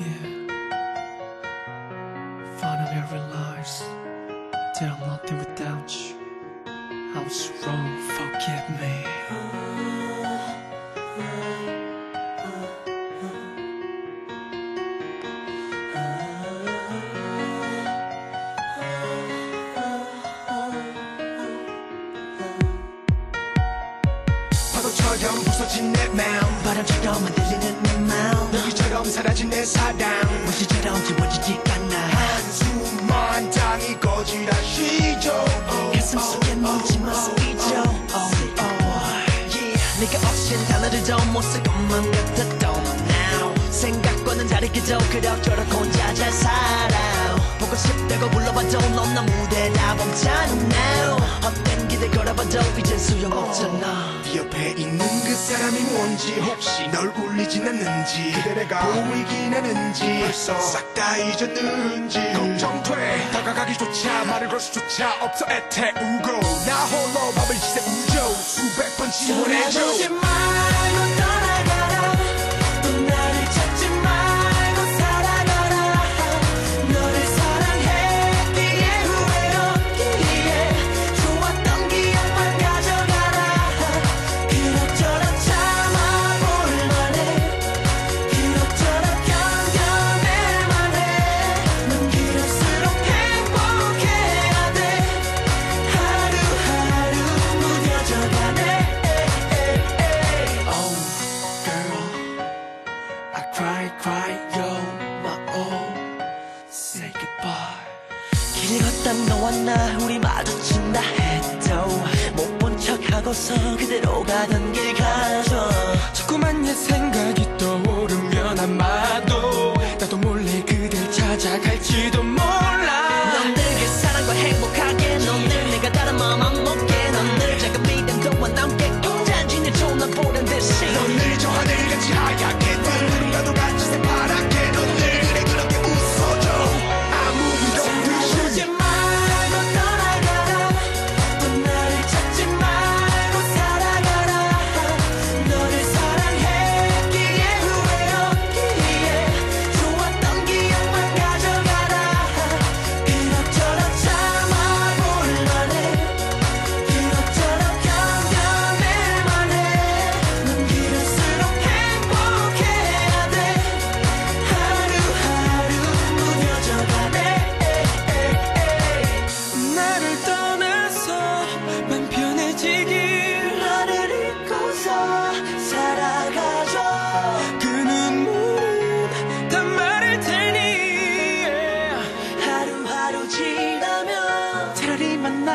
Yeah. Finally realize that I'm nothing without you. I was wrong, forgive me. 파도처럼 부서진 내 마음. 바람처럼 흔들리는 내 마음. 여기처럼 사라진 내 사랑. 무시처럼 지워지지 않아. 한숨만 땅이 거지라시죠. 가슴 속에 묻지마 쓰이죠 yeah. 네가 없인 단어를 더못쓸 것만 같았던 now. 생각과는 다르게도 그럭저럭 혼자 잘 살아 싶다고 불러봐도 넌 너무 대답없잖아 헛된 기대 걸어봐도 이젠 소용없잖아. 네 옆에 있는 그 사람이 뭔지 혹시 널 울리진 않는지 그대 내가 보이긴 하는지 벌써 싹 다 잊었는지 걱정돼. 다가가기조차 말을 걸 수조차 없어 애태우고. 나 홀로 밤을 지새우죠. 수백 번 지원해줘 cry cry yo my all Say goodbye. 길 걷다 너와 나 우리 마주친다 해도 못 본 척하고서 그대로 가던 길 가죠. 자꾸만 옛 생각이 떠오르면 아마도 나도 몰래 그댈 찾아갈지도 몰라. 넌늘그 사랑과 행복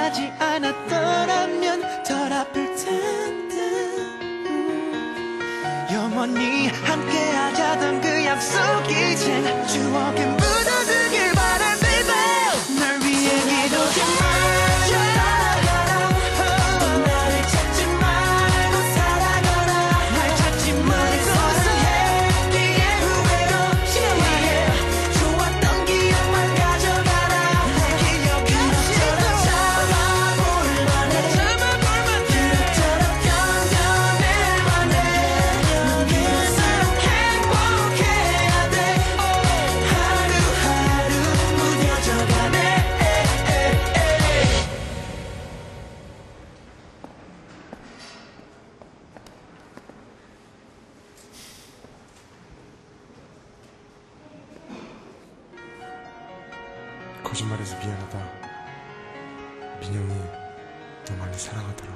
만나지 않았더라면 덜 아플 텐데 음. 영원히 함께하자던 그 약속 이젠 추억에 거짓말해서 미안하다. 민영이 너 많이 사랑하더라.